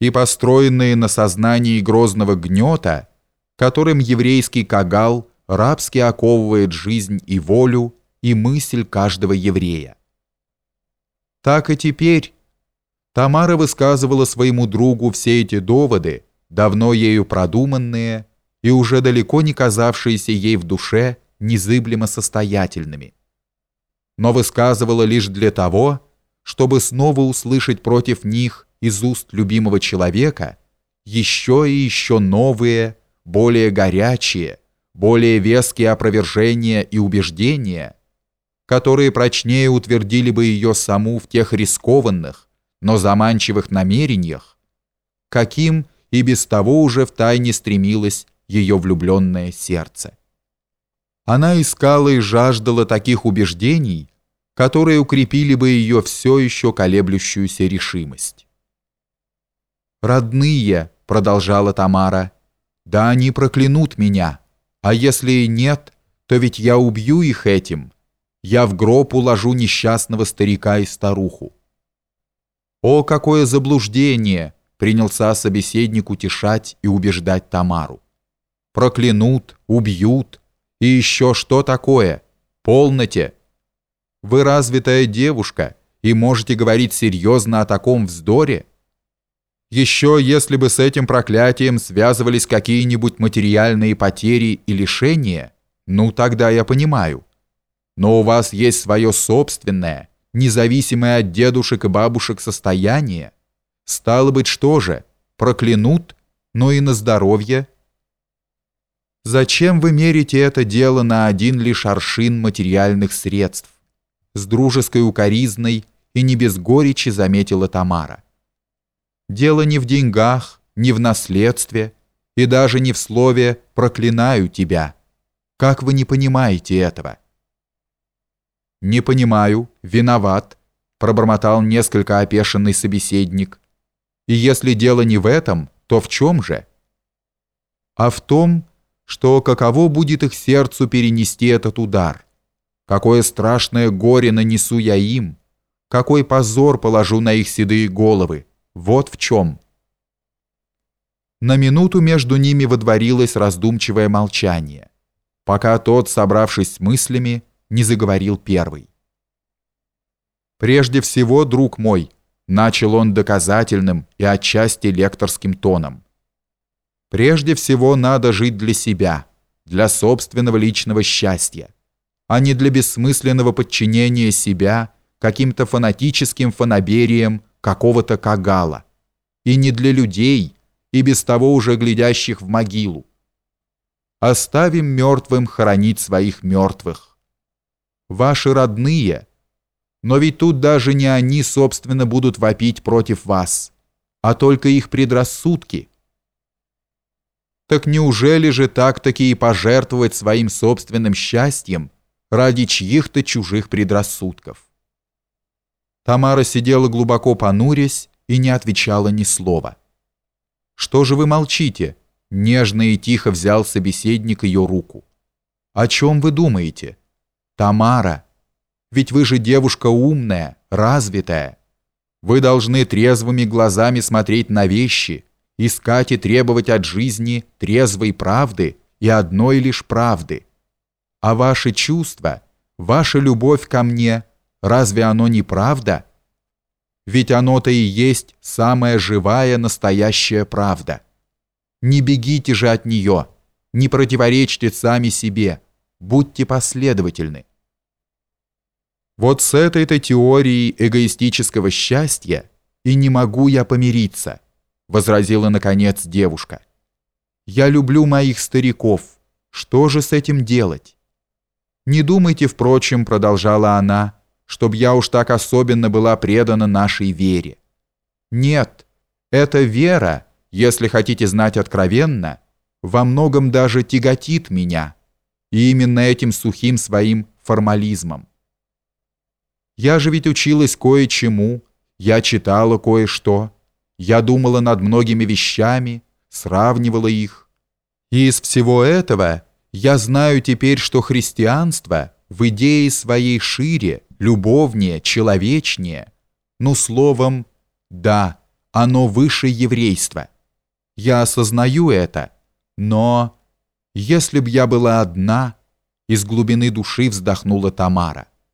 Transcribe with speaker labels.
Speaker 1: и построенные на сознании грозного гнета, которым еврейский кагал рабски оковывает жизнь и волю и мысль каждого еврея. Так и теперь Тамара высказывала своему другу все эти доводы, давно ею продуманные и уже далеко не казавшиеся ей в душе незыблемо состоятельными. Но высказывала лишь для того, чтобы снова услышать против них из уст любимого человека еще и еще новые, более горячие, более веские опровержения и убеждения, которые прочнее утвердили бы ее саму в тех рискованных, но заманчивых намерениях, каким и без того уже втайне стремилось ее влюбленное сердце. Она искала и жаждала таких убеждений, которые укрепили бы ее все еще колеблющуюся решимость. «Родные», — продолжала Тамара, — «да они проклянут меня, а если и нет, то ведь я убью их этим, я в гроб уложу несчастного старика и старуху». «О, какое заблуждение!» — принялся собеседник утешать и убеждать Тамару. «Проклянут, убьют, и еще что такое? Полноте!» Вы развитая девушка и можете говорить серьезно о таком вздоре? Еще если бы с этим проклятием связывались какие-нибудь материальные потери и лишения, ну тогда я понимаю. Но у вас есть свое собственное, независимое от дедушек и бабушек состояние. Стало быть, что же, проклянут, но и на здоровье. Зачем вы мерите это дело на один лишь аршин материальных средств? С дружеской укоризной и не без горечи заметила Тамара. Дело не в деньгах, не в наследстве и даже не в слове «проклинаю тебя». Как вы не понимаете этого? «Не понимаю, виноват», – пробормотал несколько опешенный собеседник. «И если дело не в этом, то в чем же?» «А в том, что каково будет их сердцу перенести этот удар. Какое страшное горе нанесу я им, какой позор положу на их седые головы. Вот в чем. На минуту между ними водворилось раздумчивое молчание, пока тот, собравшись с мыслями, не заговорил первый. «Прежде всего, друг мой», — начал он доказательным и отчасти лекторским тоном, «прежде всего надо жить для себя, для собственного личного счастья а не для бессмысленного подчинения себя каким-то фанатическим фанабериям какого-то кагала, и не для людей, и без того уже глядящих в могилу. Оставим мертвым хоронить своих мертвых. Ваши родные, но ведь тут даже не они, собственно, будут вопить против вас, а только их предрассудки. Так неужели же так-таки и пожертвовать своим собственным счастьем ради чьих-то чужих предрассудков. Тамара сидела глубоко понурясь и не отвечала ни слова. «Что же вы молчите?» – нежно и тихо взял собеседник ее руку. «О чем вы думаете?» «Тамара, ведь вы же девушка умная, развитая. Вы должны трезвыми глазами смотреть на вещи, искать и требовать от жизни трезвой правды и одной лишь правды» А ваши чувства, ваша любовь ко мне, разве оно не правда? Ведь оно-то и есть самая живая настоящая правда. Не бегите же от нее, не противоречьте сами себе, будьте последовательны. Вот с этой-то теорией эгоистического счастья и не могу я помириться, возразила наконец девушка. Я люблю моих стариков. Что же с этим делать? Не думайте, впрочем, продолжала она, чтобы я уж так особенно была предана нашей вере. Нет, эта вера, если хотите знать откровенно, во многом даже тяготит меня, и именно этим сухим своим формализмом. Я же ведь училась кое-чему, я читала кое-что, я думала над многими вещами, сравнивала их. И из всего этого я знаю теперь, что христианство в идее своей шире, любовнее, человечнее. Ну, словом, да, оно выше еврейства. Я осознаю это, но если б я была одна, из глубины души вздохнула Тамара.